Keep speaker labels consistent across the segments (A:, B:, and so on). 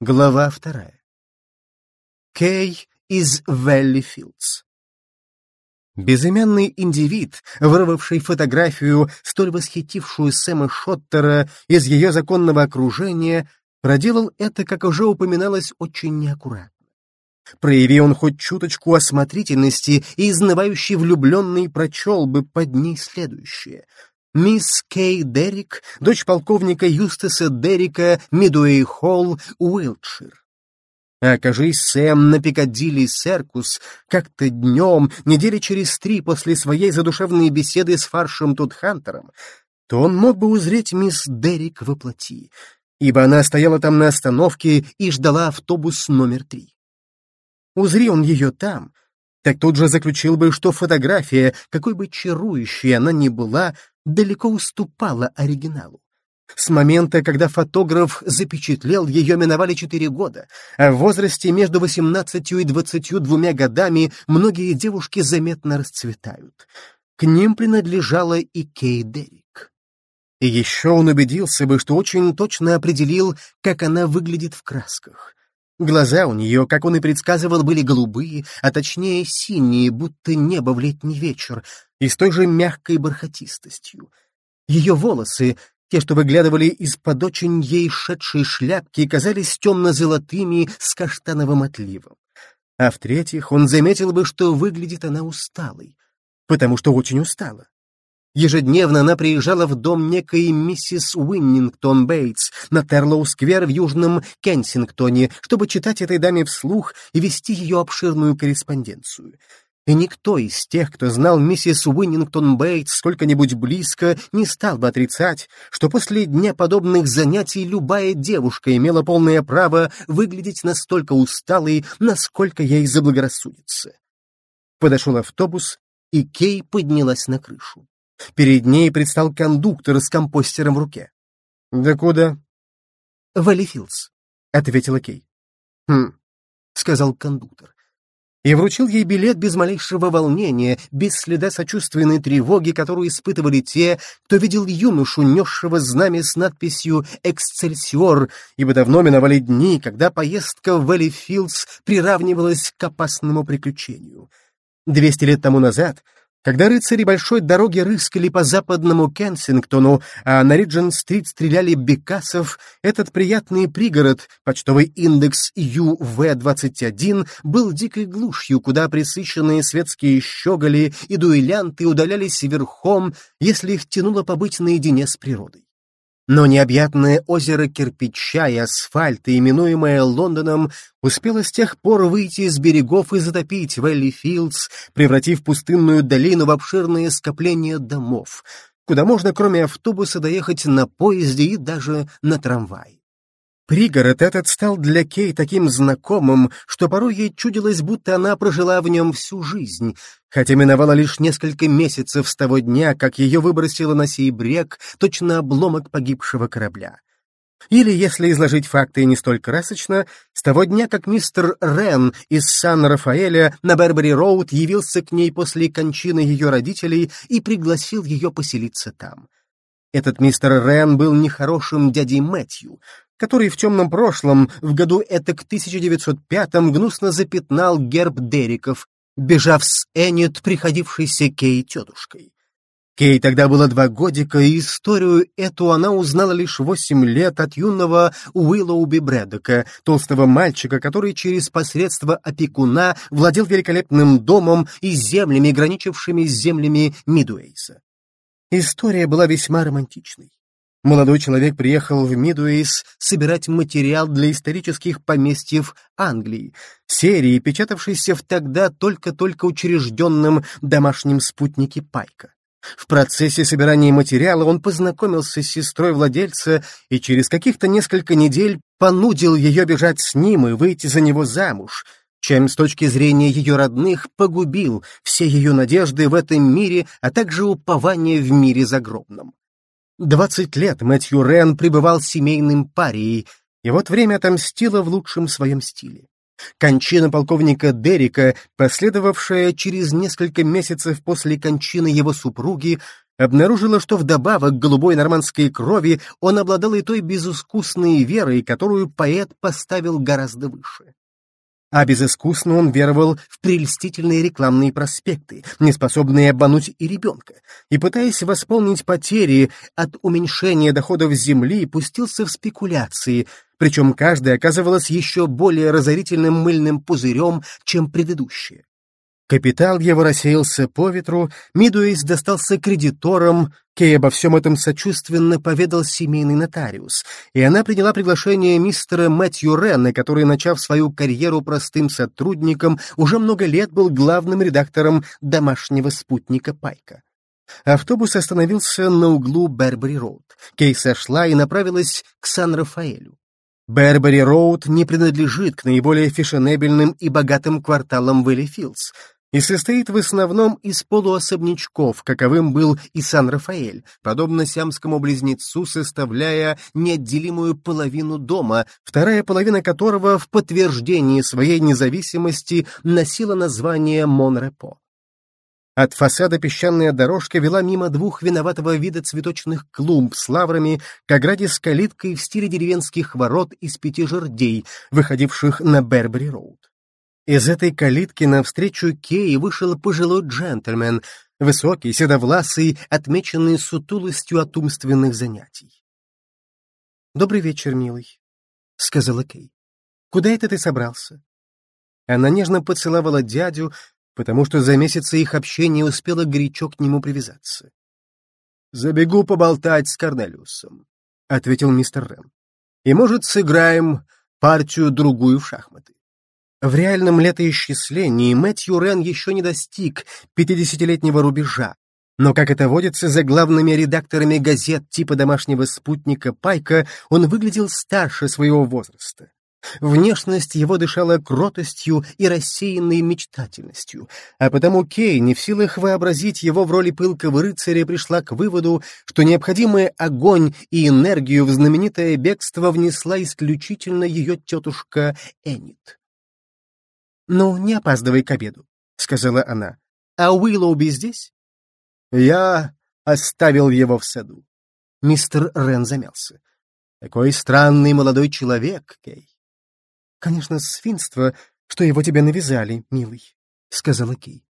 A: Глава вторая. Кей из Веллифилдс. Безымянный индивид, вырвавший фотографию, столь восхитившую Сэма Шоттера из ее законного окружения, проделал это, как уже упоминалось, очень неаккуратно. Прояви он хоть чуточку осмотрительности, и изнывающий влюбленный прочел бы под ней следующее. Мисс Кей Деррик, дочь полковника Юстаса Деррика, Мидуэй Холл, Уилтшир. А окажись Сэм на Пикадилли Серкус как-то днем, недели через три после своей задушевной беседы с Фаршем Тутхантером, то он мог бы узреть мисс Деррик воплоти, ибо она стояла там на остановке и ждала автобус номер три. Узри он ее там, так тут же заключил бы, что фотография, какой бы чарующей она ни была, далеко уступала оригиналу. С момента, когда фотограф запечатлел ее, миновали четыре года, а в возрасте между восемнадцатью и двадцатью двумя годами многие девушки заметно расцветают. К ним принадлежала и Кей Деррик. И еще он убедился бы, что очень точно определил, как она выглядит в красках. Глаза у нее, как он и предсказывал, были голубые, а точнее синие, будто небо в летний вечер, и с той же мягкой бархатистостью. Ее волосы, те, что выглядывали из-под очень ей шедшей шляпки, казались темно-золотыми с каштановым отливом. А в-третьих, он заметил бы, что выглядит она усталой, потому что очень устала. Ежедневно она приезжала в дом некой миссис Уиннингтон Бейтс на Терлоу-сквер в Южном Кенсингтоне, чтобы читать этой даме вслух и вести ее обширную корреспонденцию. И никто из тех, кто знал миссис Уиннингтон Бейтс сколько-нибудь близко, не стал бы отрицать, что после дня подобных занятий любая девушка имела полное право выглядеть настолько усталой, насколько ей заблагорассудится. Подошел автобус, и Кей поднялась на крышу. Перед ней предстал кондуктор с компостером в руке. «Да куда?» «Валлифилдс», — ответила Кей. «Хм», — сказал кондуктор. И вручил ей билет без малейшего волнения, без следа сочувственной тревоги, которую испытывали те, кто видел юношу, несшего знамя с надписью «Эксцельсиор», ибо давно миновали дни, когда поездка в Валлифилдс приравнивалась к опасному приключению. Двести лет тому назад — когда рыцари большой дороги рыскали по западному Кенсингтону, а на Риджин-стрит стреляли бекасов, этот приятный пригород, почтовый индекс ЮВ-21, был дикой глушью, куда присыщенные светские щеголи и дуэлянты удалялись верхом, если их тянуло побыть наедине с природой. Но необъятное озеро кирпича и асфальта, именуемое Лондоном, успело с тех пор выйти из берегов и затопить Вэлли Филдс, превратив пустынную долину в обширное скопление домов, куда можно кроме автобуса доехать на поезде и даже на трамвае. Пригород этот стал для Кей таким знакомым, что порой ей чудилось, будто она прожила в нем всю жизнь, хотя миновало лишь несколько месяцев с того дня, как ее выбросило на сей брег, точно обломок погибшего корабля. Или, если изложить факты не столь красочно, с того дня, как мистер Рен из Сан-Рафаэля на Бербери-Роуд явился к ней после кончины ее родителей и пригласил ее поселиться там. Этот мистер Рен был нехорошим дядей Мэтью, который в темном прошлом, в году это к 1905-м, гнусно запятнал герб Дериков, бежав с Эннет, приходившейся Кей тетушкой. Кей тогда было два годика, и историю эту она узнала лишь восемь лет от юного Уиллоуби Брэдока, толстого мальчика, который через посредство опекуна владел великолепным домом и землями, граничившими с землями Мидуэйса. История была весьма романтичной. Молодой человек приехал в Мидуэйс собирать материал для исторических поместьев Англии, серии, печатавшейся в тогда только-только учрежденном домашнем спутнике Пайка. В процессе собирания материала он познакомился с сестрой владельца и через каких-то несколько недель понудил ее бежать с ним и выйти за него замуж, чем с точки зрения ее родных погубил все ее надежды в этом мире, а также упование в мире загробном. Двадцать лет Мэтью Рен пребывал семейным парией, и вот время отомстило в лучшем своем стиле. Кончина полковника Деррика, последовавшая через несколько месяцев после кончины его супруги, обнаружила, что вдобавок голубой нормандской крови он обладал и той безыскусной верой, которую поэт поставил гораздо выше. А безыскусно он веровал в прельстительные рекламные проспекты, неспособные обмануть и ребенка, и, пытаясь восполнить потери от уменьшения доходов земли, пустился в спекуляции, причем каждая оказывалась еще более разорительным мыльным пузырем, чем предыдущая. Капитал его рассеялся по ветру, Мидуэйс достался кредиторам, Кей обо всем этом сочувственно поведал семейный нотариус, и она приняла приглашение мистера Мэтью Ренна, который, начав свою карьеру простым сотрудником, уже много лет был главным редактором домашнего спутника Пайка. Автобус остановился на углу Бербери-Роуд. Кей сошла и направилась к Сан-Рафаэлю. Бербери-Роуд не принадлежит к наиболее фешенебельным и богатым кварталам Вэлли-Филдс, и состоит в основном из полуособнячков, каковым был и Сан-Рафаэль, подобно сиамскому близнецу, составляя неотделимую половину дома, вторая половина которого в подтверждении своей независимости носила название Монрепо. От фасада песчаная дорожка вела мимо двух виноватого вида цветочных клумб с лаврами к ограде с калиткой в стиле деревенских ворот из пяти жердей, выходивших на Бербери-Роуд. Из этой калитки навстречу Кей вышел пожилой джентльмен, высокий, седовласый, отмеченный сутулостью от умственных занятий. «Добрый вечер, милый», — сказала Кей. «Куда это ты собрался?» Она нежно поцеловала дядю, потому что за месяцы их общения успела горячо к нему привязаться. «Забегу поболтать с Корнелиусом», — ответил мистер Рэм. «И, может, сыграем партию-другую в шахматы». В реальном летоисчислении Мэтью Рен еще не достиг пятидесятилетнего рубежа, но, как это водится за главными редакторами газет типа «Домашнего спутника» Пайка, он выглядел старше своего возраста. Внешность его дышала кротостью и рассеянной мечтательностью, а потому Кей, не в силах вообразить его в роли пылкого рыцаря, пришла к выводу, что необходимый огонь и энергию в знаменитое бегство внесла исключительно ее тетушка Энит. «Ну, не опаздывай к обеду», — сказала она. «А Уиллоуби здесь?» «Я оставил его в саду». Мистер Рен замялся. «Такой странный молодой человек, Кей». «Конечно, свинство, что его тебе навязали, милый», — сказала Кей.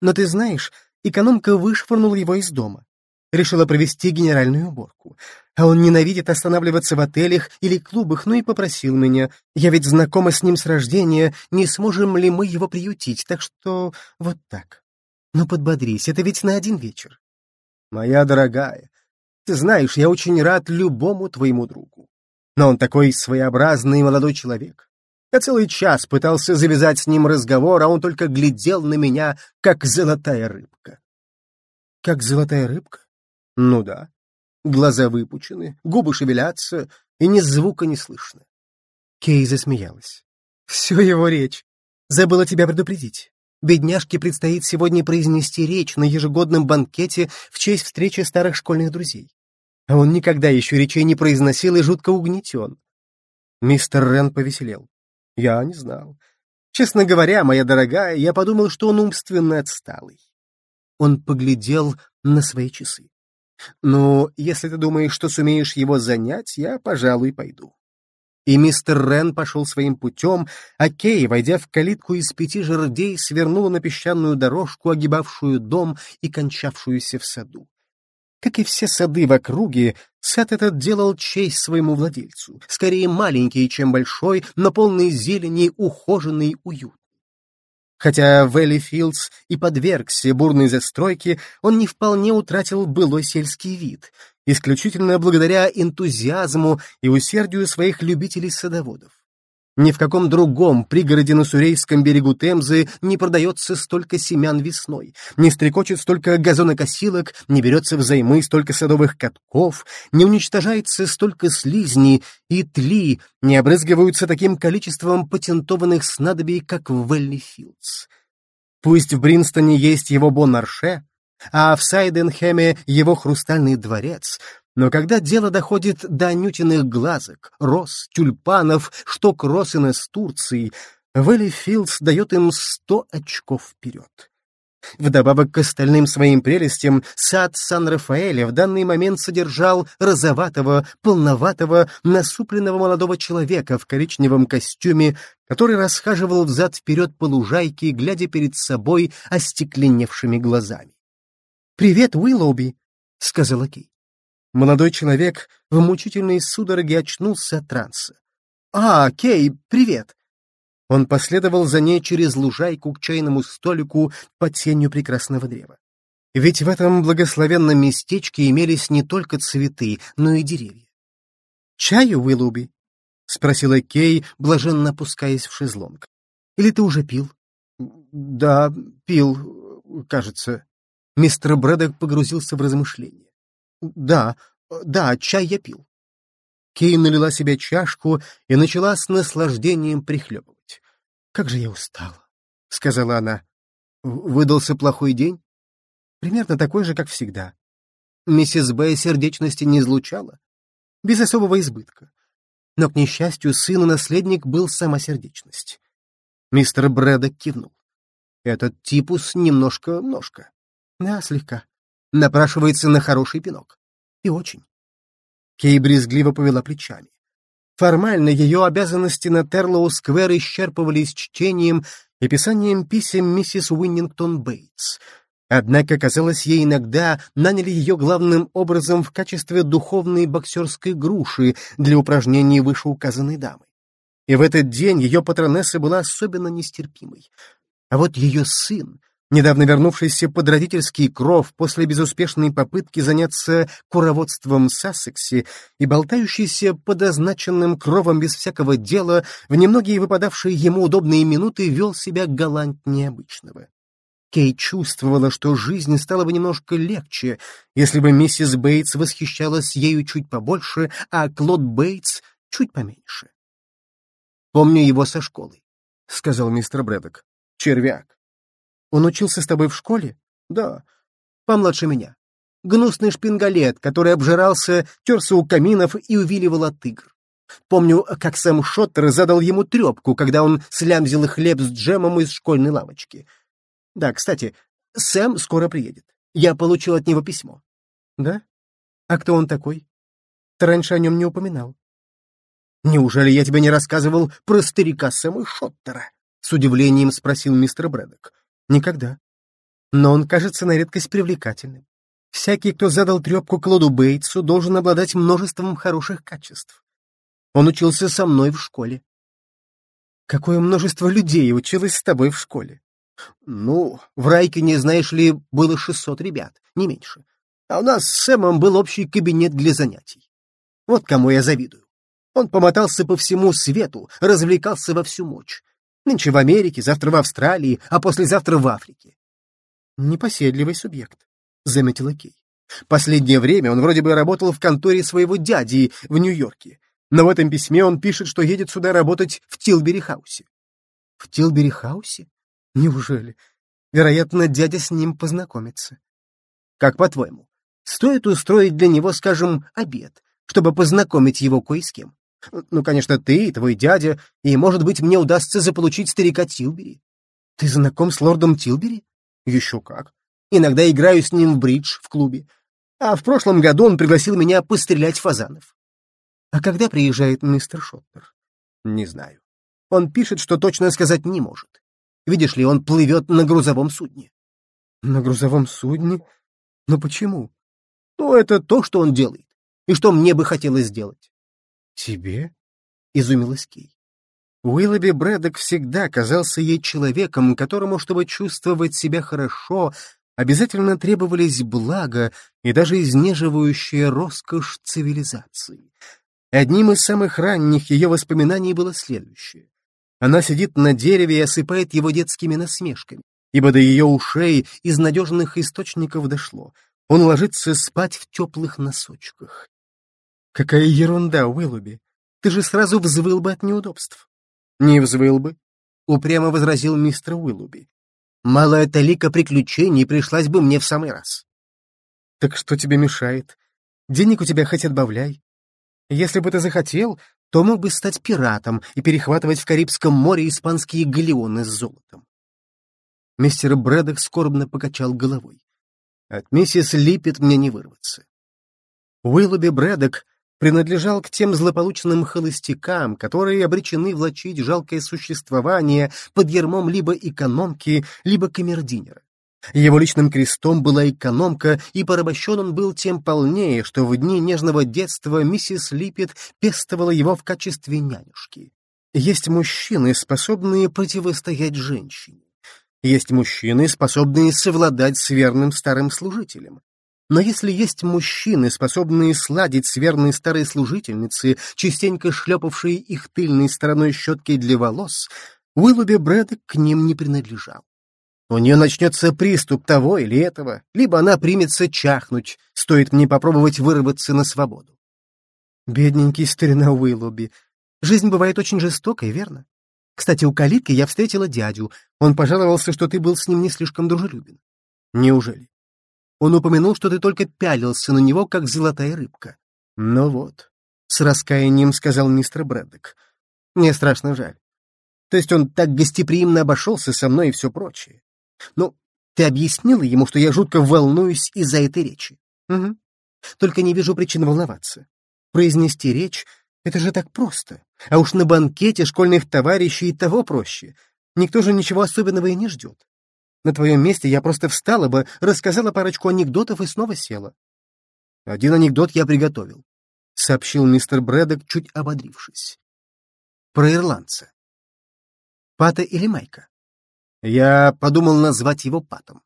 A: «Но ты знаешь, экономка вышвырнула его из дома. Решила провести генеральную уборку. А он ненавидит останавливаться в отелях или клубах, ну и попросил меня. Я ведь знакома с ним с рождения, не сможем ли мы его приютить, так что вот так. Ну подбодрись, это ведь на один вечер. Моя дорогая, ты знаешь, я очень рад любому твоему другу. Но он такой своеобразный молодой человек. Я целый час пытался завязать с ним разговор, а он только глядел на меня, как золотая рыбка. Как золотая рыбка? Ну да. Глаза выпучены, губы шевелятся, и ни звука не слышно. Кей засмеялась. Все его речь. Забыла тебя предупредить. Бедняжке предстоит сегодня произнести речь на ежегодном банкете в честь встречи старых школьных друзей. А он никогда еще речей не произносил и жутко угнетен. Мистер Рен повеселел. Я не знал. Честно говоря, моя дорогая, я подумал, что он умственно отсталый. Он поглядел на свои часы. «Ну, если ты думаешь, что сумеешь его занять, я, пожалуй, пойду». И мистер Рен пошел своим путем, а Кей, войдя в калитку из пяти жердей, свернула на песчаную дорожку, огибавшую дом и кончавшуюся в саду. Как и все сады в округе, сад этот делал честь своему владельцу, скорее маленький, чем большой, но полный зелени, ухоженный, уют. Хотя Вэлли Филдс и подвергся бурной застройке, он не вполне утратил былой сельский вид, исключительно благодаря энтузиазму и усердию своих любителей-садоводов. Ни в каком другом пригороде на Сурейском берегу Темзы не продается столько семян весной, не стрекочет столько газонокосилок, не берется взаймы столько садовых катков, не уничтожается столько слизней и тли, не обрызгиваются таким количеством патентованных снадобий, как в Веллифилдс. Пусть в Бринстоне есть его Бонарше, а в Сайденхеме его хрустальный дворец, но когда дело доходит до нютиных глазок, роз, тюльпанов, шток росин из Турции, Вэлли Филдс дает им сто очков вперед. Вдобавок к остальным своим прелестям, сад Сан-Рафаэля в данный момент содержал розоватого, полноватого, насупленного молодого человека в коричневом костюме, который расхаживал взад-вперед по лужайке, глядя перед собой остекленевшими глазами. «Привет, Уиллоуби!» — сказала Кей. Молодой человек в мучительной судороге очнулся от транса. «А, Кей, привет!» Он последовал за ней через лужайку к чайному столику под тенью прекрасного древа. Ведь в этом благословенном местечке имелись не только цветы, но и деревья. «Чаю, Уиллуби?» — спросила Кей, блаженно опускаясь в шезлонг. «Или ты уже пил?» «Да, пил, кажется». Мистер Брэдок погрузился в размышления. «Да, да, чай я пил». Кей налила себе чашку и начала с наслаждением прихлебывать. «Как же я устала», — сказала она. «Выдался плохой день?» «Примерно такой же, как всегда». Миссис Бэй сердечности не излучала, без особого избытка. Но, к несчастью, сын и наследник был сама сердечность. Мистер Брэдок кивнул. Этот типус немножко-ножка. Да, слегка. Напрашивается на хороший пинок. И очень. Кей брезгливо повела плечами. Формально ее обязанности на Терлоу-сквер исчерпывались чтением и писанием писем миссис Уиннингтон Бейтс. Однако, казалось, ей иногда наняли ее главным образом в качестве духовной боксерской груши для упражнений вышеуказанной дамы. И в этот день ее патронесса была особенно нестерпимой. А вот ее сын недавно вернувшийся под родительский кров после безуспешной попытки заняться куроводством Сассекси и болтающийся под означенным кровом без всякого дела, в немногие выпадавшие ему удобные минуты вел себя галантнее обычного. Кей чувствовала, что жизнь стала бы немножко легче, если бы миссис Бейтс восхищалась ею чуть побольше, а Клод Бейтс чуть поменьше. «Помню его со школы», — сказал мистер Брэдок. «Червяк. Он учился с тобой в школе? Да. Помладше меня. Гнусный шпингалет, который обжирался, терся у каминов и увиливал от игр. Помню, как Сэм Шоттер задал ему трепку, когда он слямзил хлеб с джемом из школьной лавочки. Да, кстати, Сэм скоро приедет. Я получил от него письмо. Да? А кто он такой? Ты раньше о нем не упоминал. Неужели я тебе не рассказывал про старика Сэма Шоттера? С удивлением спросил мистер Брэдок. Никогда. Но он кажется на редкость привлекательным. Всякий, кто задал трепку Клоду Бейтсу, должен обладать множеством хороших качеств. Он учился со мной в школе. Какое множество людей училось с тобой в школе? Ну, в Райкине, знаешь ли, было 600 ребят, не меньше. А у нас с Сэмом был общий кабинет для занятий. Вот кому я завидую. Он помотался по всему свету, развлекался во всю мощь. Нынче в Америке, завтра в Австралии, а послезавтра в Африке. Непоседливый субъект, — заметила Кей. Последнее время он вроде бы работал в конторе своего дяди в Нью-Йорке, но в этом письме он пишет, что едет сюда работать в Тилбери-хаусе. В Тилбери-хаусе? Неужели? Вероятно, дядя с ним познакомится. Как по-твоему, стоит устроить для него, скажем, обед, чтобы познакомить его кое с кем? Ну, конечно, ты твой дядя, и, может быть, мне удастся заполучить старика Тилбери. Ты знаком с лордом Тилбери? Еще как. Иногда играю с ним в бридж в клубе. А в прошлом году он пригласил меня пострелять фазанов. А когда приезжает мистер Шоттер? Не знаю. Он пишет, что точно сказать не может. Видишь ли, он плывет на грузовом судне. На грузовом судне? Но почему? Ну, это то, что он делает, и что мне бы хотелось сделать. «Тебе?» — изумилась Кей. Уиллоби Брэдок всегда казался ей человеком, которому, чтобы чувствовать себя хорошо, обязательно требовались блага и даже изнеживающая роскошь цивилизации. Одним из самых ранних ее воспоминаний было следующее. Она сидит на дереве и осыпает его детскими насмешками, ибо до ее ушей из надежных источников дошло. Он ложится спать в теплых носочках. Какая ерунда, Уиллуби. Ты же сразу взвыл бы от неудобств. Не взвыл бы, упрямо возразил мистер Уиллуби. Малая талика приключений пришлась бы мне в самый раз. Так что тебе мешает? Денег у тебя хоть отбавляй. Если бы ты захотел, то мог бы стать пиратом и перехватывать в Карибском море испанские галеоны с золотом. Мистер Брэдок скорбно покачал головой. От миссис Липпет мне не вырваться. Уиллоби Брэдок принадлежал к тем злополучным холостякам, которые обречены влачить жалкое существование под ермом либо экономки, либо камердинера. Его личным крестом была экономка, и порабощен он был тем полнее, что в дни нежного детства миссис Липпет пестовала его в качестве нянюшки. Есть мужчины, способные противостоять женщине. Есть мужчины, способные совладать с верным старым служителем. Но если есть мужчины, способные сладить с верной старой служительницей, частенько шлепавшей их тыльной стороной щеткой для волос, Уиллоби Брэдок к ним не принадлежал. У нее начнется приступ того или этого, либо она примется чахнуть, стоит мне попробовать вырваться на свободу. Бедненький старина Уиллоби. Жизнь бывает очень жестокой, верно? Кстати, у калитки я встретила дядю. Он пожаловался, что ты был с ним не слишком дружелюбен. Неужели? Он упомянул, что ты только пялился на него, как золотая рыбка. Ну вот, с раскаянием сказал мистер Брэддок. Мне страшно жаль. То есть он так гостеприимно обошелся со мной и все прочее. Ну, ты объяснила ему, что я жутко волнуюсь из-за этой речи? Угу. Только не вижу причин волноваться. Произнести речь — это же так просто. А уж на банкете школьных товарищей и того проще. Никто же ничего особенного и не ждет. На твоем месте я просто встала бы, рассказала парочку анекдотов и снова села. Один анекдот я приготовил, — сообщил мистер Брэдок, чуть ободрившись. Про ирландца. Пата или Майка? Я подумал назвать его Патом.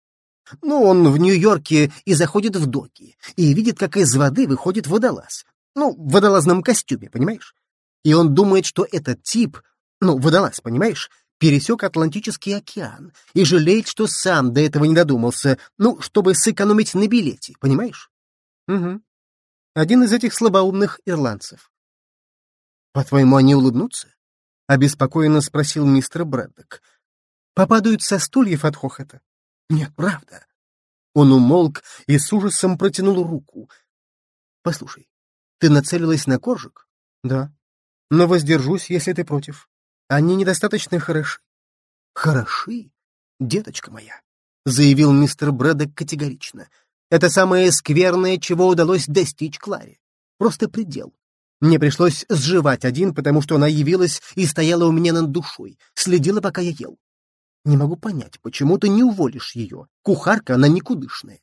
A: Ну, он в Нью-Йорке и заходит в доки, и видит, как из воды выходит водолаз. Ну, в водолазном костюме, понимаешь? И он думает, что этот тип, ну, водолаз, понимаешь, пересек Атлантический океан и жалеет, что сам до этого не додумался, ну, чтобы сэкономить на билете, понимаешь? Угу. Один из этих слабоумных ирландцев. По-твоему, они улыбнутся? — обеспокоенно спросил мистер Брэддок попадают со стульев от хохота. Нет, правда. Он умолк и с ужасом протянул руку. Послушай, ты нацелилась на коржик? Да. Но воздержусь, если ты против. Они недостаточно хороши. Хороши, деточка моя, заявил мистер Брэдок категорично. Это самое скверное, чего удалось достичь Кларе. Просто предел. Мне пришлось сживать один, потому что она явилась и стояла у меня над душой, следила, пока я ел. Не могу понять, почему ты не уволишь ее. Кухарка, она никудышная.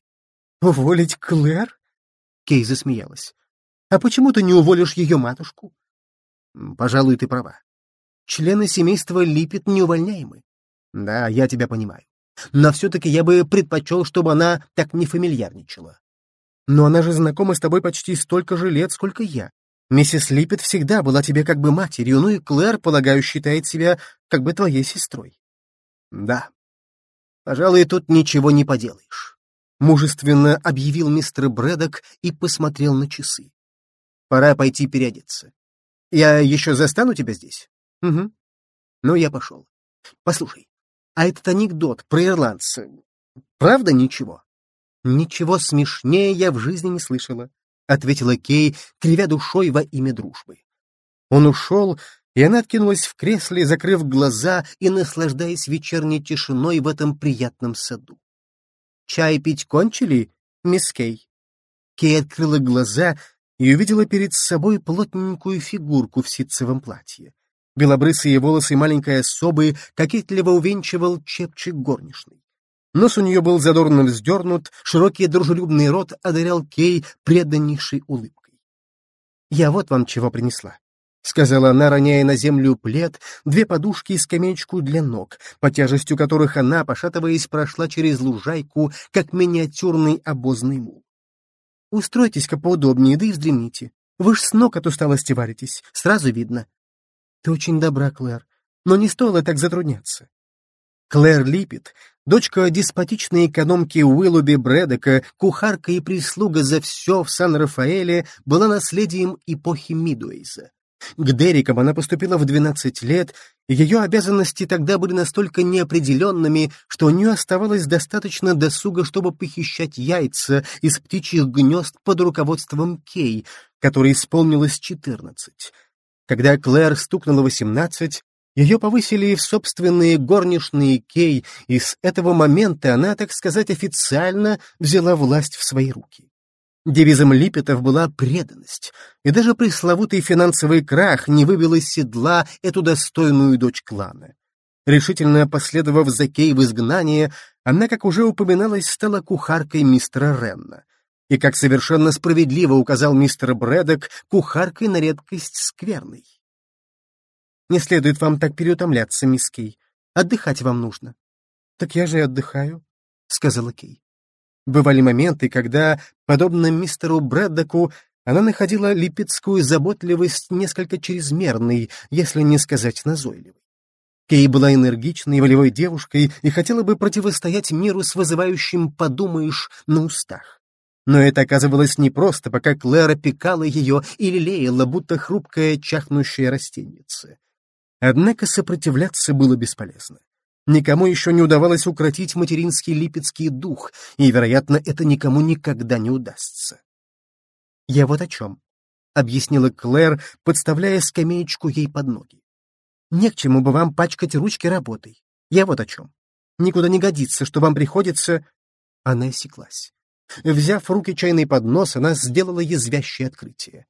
A: Уволить Клэр? Кей засмеялась. А почему ты не уволишь ее матушку? Пожалуй, ты права. Члены семейства Липет неувольняемы. Да, я тебя понимаю. Но все-таки я бы предпочел, чтобы она так не фамильярничала. Но она же знакома с тобой почти столько же лет, сколько я. Миссис Липет всегда была тебе как бы матерью, ну и Клэр, полагаю, считает себя как бы твоей сестрой. Да. Пожалуй, тут ничего не поделаешь. Мужественно объявил мистер Брэдок и посмотрел на часы. Пора пойти переодеться. Я еще застану тебя здесь? Угу. Ну, я пошел. Послушай, а этот анекдот про ирландца, правда ничего? Ничего смешнее я в жизни не слышала, ответила Кей, кривя душой во имя дружбы. Он ушел, и она откинулась в кресле, закрыв глаза и наслаждаясь вечерней тишиной в этом приятном саду. «Чай пить кончили, мисс Кей?» Кей открыла глаза и увидела перед собой плотненькую фигурку в ситцевом платье. Белобрысые волосы маленькой особы кокетливо увенчивал чепчик горничной. Нос у нее был задорно вздернут, широкий дружелюбный рот одарял Кей преданнейшей улыбкой. «Я вот вам чего принесла», — сказала она, роняя на землю плед, две подушки и скамеечку для ног, по тяжестью которых она, пошатываясь, прошла через лужайку, как миниатюрный обозный мул. «Устройтесь-ка поудобнее, да и вздремните. Вы ж с ног от усталости варитесь, сразу видно». «Ты очень добра, Клэр, но не стоило так затрудняться». Клэр Липпет, дочка деспотичной экономки Уиллоби Брэдека, кухарка и прислуга за все в Сан-Рафаэле, была наследием эпохи Мидуэйза. К Дерикам она поступила в 12 лет, и ее обязанности тогда были настолько неопределенными, что у нее оставалось достаточно досуга, чтобы похищать яйца из птичьих гнезд под руководством Кей, которой исполнилось 14. Когда Клэр стукнула 18, Ее повысили в собственные горничные Кей, и с этого момента она, так сказать, официально взяла власть в свои руки. Девизом Липетов была преданность, и даже пресловутый финансовый крах не выбил из седла эту достойную дочь клана. Решительно последовав за Кей в изгнание, она, как уже упоминалось, стала кухаркой мистера Ренна. И, как совершенно справедливо указал мистер Брэдок, кухаркой на редкость скверной. Не следует вам так переутомляться, мисс Кей. Отдыхать вам нужно. — Так я же и отдыхаю, — сказала Кей. Бывали моменты, когда, подобно мистеру Брэддоку, она находила липецкую заботливость несколько чрезмерной, если не сказать назойливой. Кей была энергичной волевой девушкой и хотела бы противостоять миру с вызывающим «подумаешь» на устах. Но это оказывалось непросто, пока Клэр опекала ее и лелеяла, будто хрупкая чахнущая растеница. Однако сопротивляться было бесполезно. Никому еще не удавалось укротить материнский липецкий дух, и, вероятно, это никому никогда не удастся. «Я вот о чем», — объяснила Клэр, подставляя скамеечку ей под ноги. «Не к чему бы вам пачкать ручки работой. Я вот о чем. Никуда не годится, что вам приходится...» Она осеклась. Взяв в руки чайный поднос, она сделала язвящее открытие.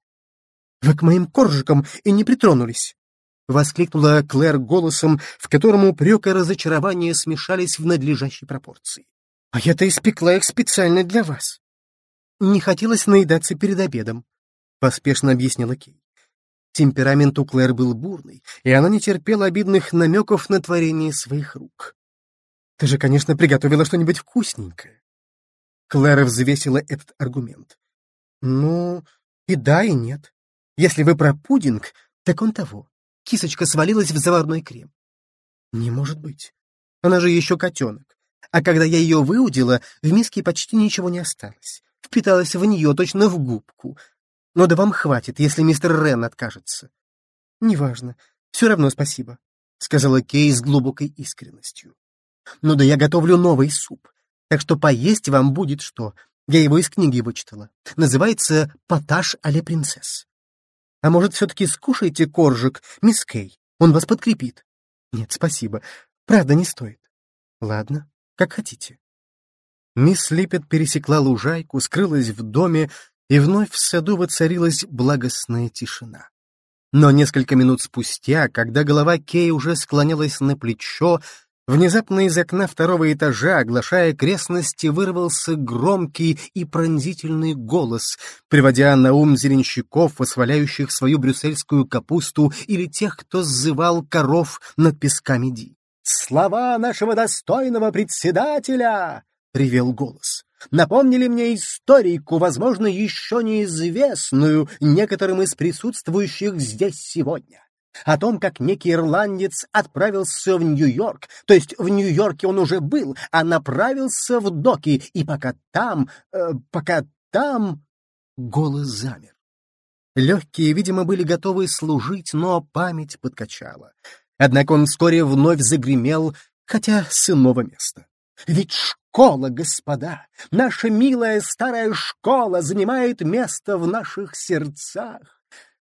A: «Вы к моим коржикам и не притронулись!» — воскликнула Клэр голосом, в котором упрек и разочарование смешались в надлежащей пропорции. «А я-то испекла их специально для вас». «Не хотелось наедаться перед обедом», — поспешно объяснила Кей. Темперамент у Клэр был бурный, и она не терпела обидных намеков на творение своих рук. «Ты же, конечно, приготовила что-нибудь вкусненькое». Клэр взвесила этот аргумент. «Ну, и да, и нет. Если вы про пудинг, так он того. Кисочка свалилась в заварной крем. Не может быть. Она же еще котенок. А когда я ее выудила, в миске почти ничего не осталось. Впиталась в нее точно в губку. Но да вам хватит, если мистер Рен откажется. Неважно. Все равно спасибо, — сказала Кей с глубокой искренностью. Ну да я готовлю новый суп, так что поесть вам будет что. Я его из книги вычитала. Называется «Поташ а-ле принцесс». А может, все-таки скушайте коржик, мисс Кей? Он вас подкрепит. Нет, спасибо. Правда, не стоит. Ладно, как хотите. Мисс Липпет пересекла лужайку, скрылась в доме, и вновь в саду воцарилась благостная тишина. Но несколько минут спустя, когда голова Кей уже склонялась на плечо, Внезапно из окна второго этажа, оглашая окрестности, вырвался громкий и пронзительный голос, приводя на ум зеленщиков, восхваляющих свою брюссельскую капусту, или тех, кто сзывал коров над песками Ди. «Слова нашего достойного председателя!» — ревел голос. «Напомнили мне историку, возможно, еще неизвестную некоторым из присутствующих здесь сегодня о том, как некий ирландец отправился в Нью-Йорк, то есть в Нью-Йорке он уже был, а направился в доки, и пока там, э, пока там... Голос замер. Легкие, видимо, были готовы служить, но память подкачала. Однако он вскоре вновь загремел, хотя с иного места. Ведь школа, господа, наша милая старая школа занимает место в наших сердцах.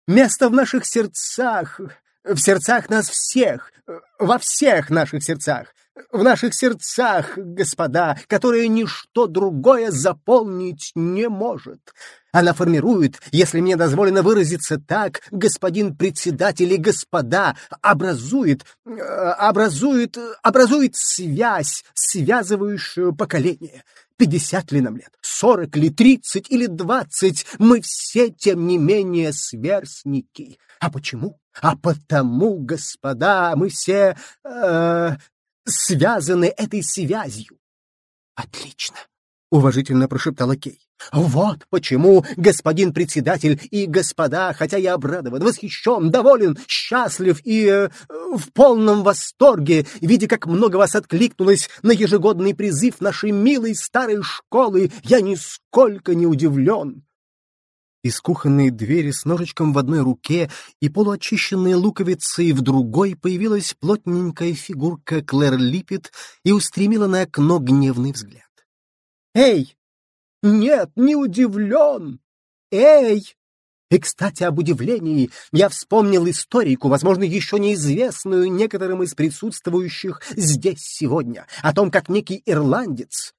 A: Место в наших сердцах, в сердцах нас всех, во всех наших сердцах, в наших сердцах, господа, которые ничто другое заполнить не может. Она формирует, если мне дозволено выразиться так, господин председатель и господа, образует, образует, образует связь, связывающую поколение. Пятьдесят ли нам лет, сорок ли, тридцать или двадцать, мы все, тем не менее, сверстники. А почему? А потому, господа, мы все э, связаны этой связью. Отлично, уважительно прошептала Кей. Вот почему, господин председатель и господа, хотя я обрадован, восхищен, доволен, счастлив и э, в полном восторге, видя, как много вас откликнулось на ежегодный призыв нашей милой старой школы, я нисколько не удивлен. Из кухонной двери с ножичком в одной руке и полуочищенной луковицей в другой появилась плотненькая фигурка Клэр Липпет и устремила на окно гневный взгляд. «Эй, нет, не удивлен. Эй, И, кстати, об удивлении, я вспомнил историку, возможно, еще неизвестную некоторым из присутствующих здесь сегодня, о том, как некий ирландец...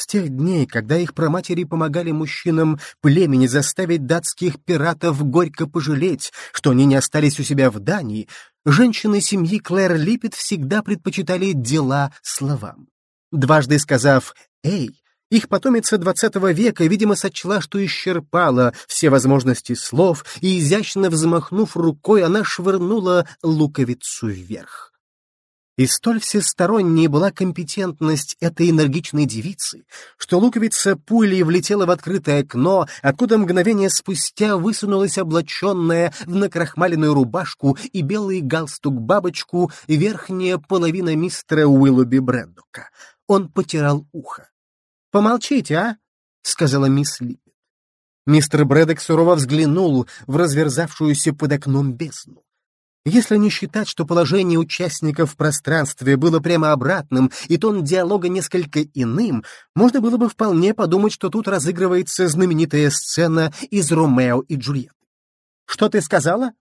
A: С тех дней, когда их проматери помогали мужчинам племени заставить датских пиратов горько пожалеть, что они не остались у себя в Дании, женщины семьи Клэр Липпет всегда предпочитали дела словам. Дважды сказав «Эй», их потомица XX века, видимо, сочла, что исчерпала все возможности слов, и, изящно взмахнув рукой, она швырнула луковицу вверх. И столь всесторонней была компетентность этой энергичной девицы, что луковица пулей влетела в открытое окно, откуда мгновение спустя высунулась облаченная в накрахмаленную рубашку и белый галстук-бабочку верхняя половина мистера Уиллоби Брэндука. Он потирал ухо. «Помолчите, а?» — сказала мисс Липпет. Мистер Брэдок сурово взглянул в разверзавшуюся под окном бездну. Если не считать, что положение участников в пространстве было прямо обратным и тон диалога несколько иным, можно было бы вполне подумать, что тут разыгрывается знаменитая сцена из «Ромео и Джульетты». «Что ты сказала?»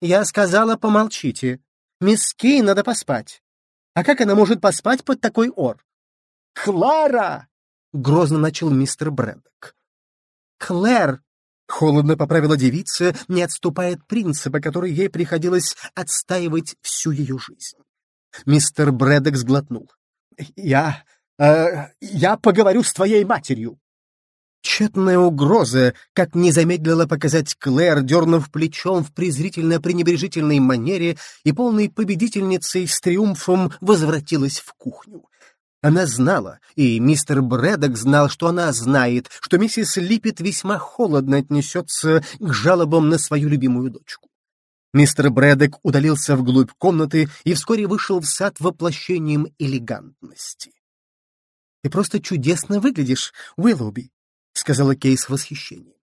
A: «Я сказала, помолчите. Мисс Кей надо поспать. А как она может поспать под такой ор?» «Клара!» — грозно начал мистер Брэддок. «Клэр!» — холодно поправила девица, не отступая от принципа, который ей приходилось отстаивать всю ее жизнь. Мистер Брэддок сглотнул. «Я... Э, я поговорю с твоей матерью!» Тщетная угроза, как не замедлила показать Клэр, дернув плечом в презрительно-пренебрежительной манере и полной победительницей с триумфом возвратилась в кухню. Она знала, и мистер Брэдок знал, что она знает, что миссис Липпет весьма холодно отнесется к жалобам на свою любимую дочку. Мистер Брэдок удалился вглубь комнаты и вскоре вышел в сад воплощением элегантности. «Ты просто чудесно выглядишь, Уиллоуби», — сказала Кейс в восхищении.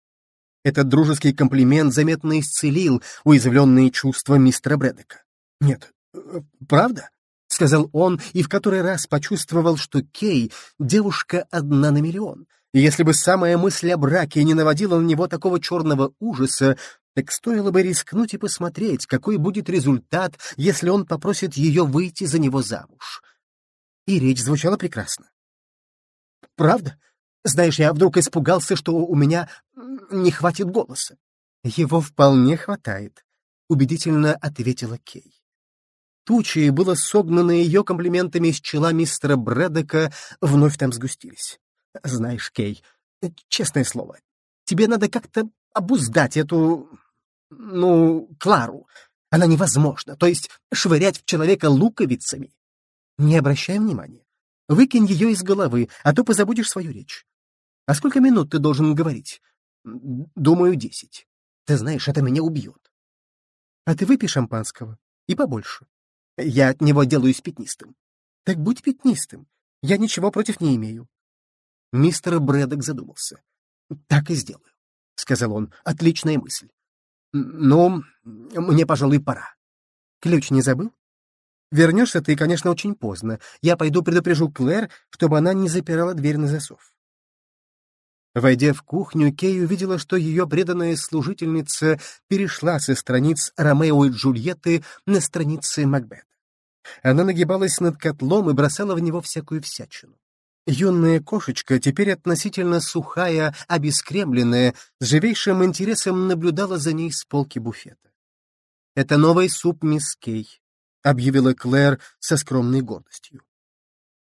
A: Этот дружеский комплимент заметно исцелил уязвленные чувства мистера Брэдека. «Нет, э, правда?» — сказал он и в который раз почувствовал, что Кей — девушка одна на миллион. И если бы самая мысль о браке не наводила на него такого черного ужаса, так стоило бы рискнуть и посмотреть, какой будет результат, если он попросит ее выйти за него замуж. И речь звучала прекрасно. «Правда? Знаешь, я вдруг испугался, что у меня не хватит голоса». «Его вполне хватает», — убедительно ответила Кей. Тучи, было согнано ее комплиментами с чела мистера Брэдека, вновь там сгустились. Знаешь, Кей, честное слово, тебе надо как-то обуздать эту... ну, Клару. Она невозможна, то есть швырять в человека луковицами. Не обращай внимания. Выкинь ее из головы, а то позабудешь свою речь. А сколько минут ты должен говорить? Думаю, десять. Ты знаешь, это меня убьет. А ты выпей шампанского. И побольше. Я от него делаюсь пятнистым. Так будь пятнистым. Я ничего против не имею. Мистер Брэдок задумался. Так и сделаю, — сказал он. Отличная мысль. Ну, мне, пожалуй, пора. Ключ не забыл? Вернешься ты, конечно, очень поздно. Я пойду предупрежу Клэр, чтобы она не запирала дверь на засов. Войдя в кухню, Кей увидела, что ее преданная служительница перешла со страниц Ромео и Джульетты на страницы Макбета. Она нагибалась над котлом и бросала в него всякую всячину. Юная кошечка, теперь относительно сухая, обескремленная, с живейшим интересом наблюдала за ней с полки буфета. «Это новый суп мисс Кей», — объявила Клэр со скромной гордостью.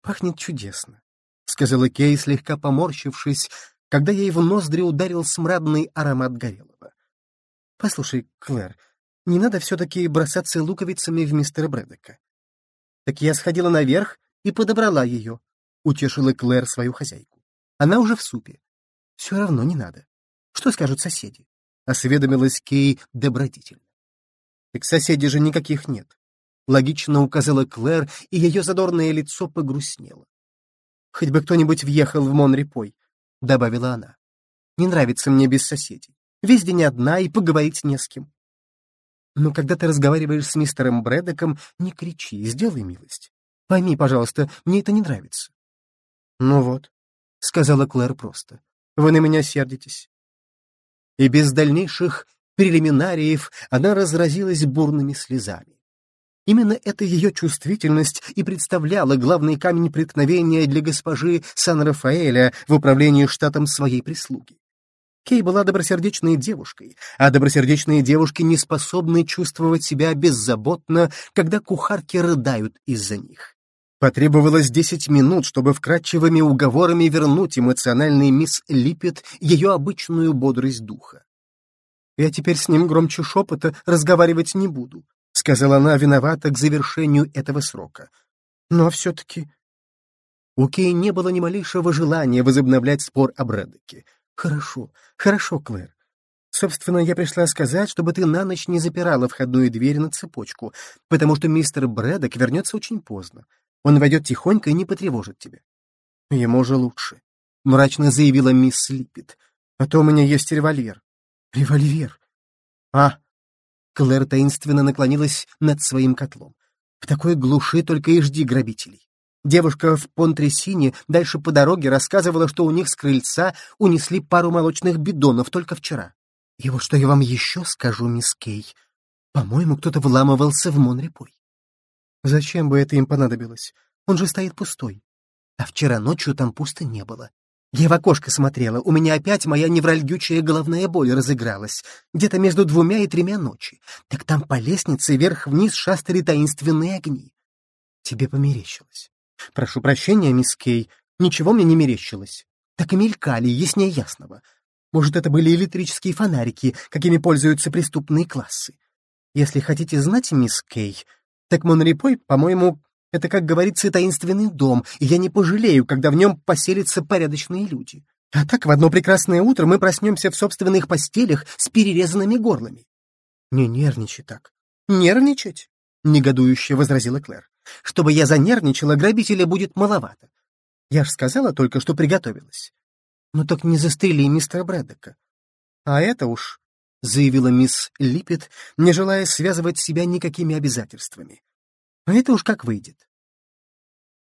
A: «Пахнет чудесно», — сказала Кей, слегка поморщившись, когда ей в ноздри ударил смрадный аромат горелого. — Послушай, Клэр, не надо все-таки бросаться луковицами в мистера Брэдека. — Так я сходила наверх и подобрала ее, — утешила Клэр свою хозяйку. — Она уже в супе. — Все равно не надо. Что скажут соседи? — осведомилась Кей добродетельно. — Так соседей же никаких нет. Логично указала Клэр, и ее задорное лицо погрустнело. Хоть бы кто-нибудь въехал в Монрепой, — добавила она. «Не нравится мне без соседей. Весь день одна и поговорить не с кем. Но когда ты разговариваешь с мистером Брэдоком, не кричи, сделай милость. Пойми, пожалуйста, мне это не нравится». «Ну вот», — сказала Клэр просто, — «вы на меня сердитесь». и без дальнейших прелиминариев она разразилась бурными слезами. Именно эта ее чувствительность и представляла главный камень преткновения для госпожи Сан-Рафаэля в управлении штатом своей прислуги. Кей была добросердечной девушкой, а добросердечные девушки не способны чувствовать себя беззаботно, когда кухарки рыдают из-за них. Потребовалось десять минут, чтобы вкрадчивыми уговорами вернуть эмоциональный мисс Липпет ее обычную бодрость духа. «Я теперь с ним громче шепота разговаривать не буду», — сказала она виновата к завершению этого срока. «Но все-таки...» У Кей не было ни малейшего желания возобновлять спор о Брэддеке. «Хорошо, хорошо, Клэр. Собственно, я пришла сказать, чтобы ты на ночь не запирала входную дверь на цепочку, потому что мистер Брэддок вернется очень поздно. Он войдет тихонько и не потревожит тебя. Ему же лучше, — мрачно заявила мисс Липпет. А то у меня есть револьвер. Револьвер? А? Клэр таинственно наклонилась над своим котлом. В такой глуши только и жди грабителей. Девушка в Понтресине дальше по дороге рассказывала, что у них с крыльца унесли пару молочных бидонов только вчера. И вот что я вам еще скажу, мисс Кей. По-моему, кто-то вламывался в Монрепой. Зачем бы это им понадобилось? Он же стоит пустой. А вчера ночью там пусто не было. Я в окошко смотрела, у меня опять моя невральгючая головная боль разыгралась, где-то между двумя и тремя ночи. Так там по лестнице вверх-вниз шастали таинственные огни. Тебе померещилось. Прошу прощения, мисс Кей, ничего мне не мерещилось. Так и мелькали, яснее ясного. Может, это были электрические фонарики, какими пользуются преступные классы. Если хотите знать, мисс Кей, так Монрепой, по-моему, это, как говорится, таинственный дом, и я не пожалею, когда в нем поселятся порядочные люди. А так в одно прекрасное утро мы проснемся в собственных постелях с перерезанными горлами. Не нервничай так. Нервничать? Негодующе возразила Клэр. Чтобы я занервничала, грабителя будет маловато. Я ж сказала только, что приготовилась. Ну так не застрели мистера Брэддека. А это уж, — заявила мисс Липпет, не желая связывать себя никакими обязательствами. А это уж как выйдет.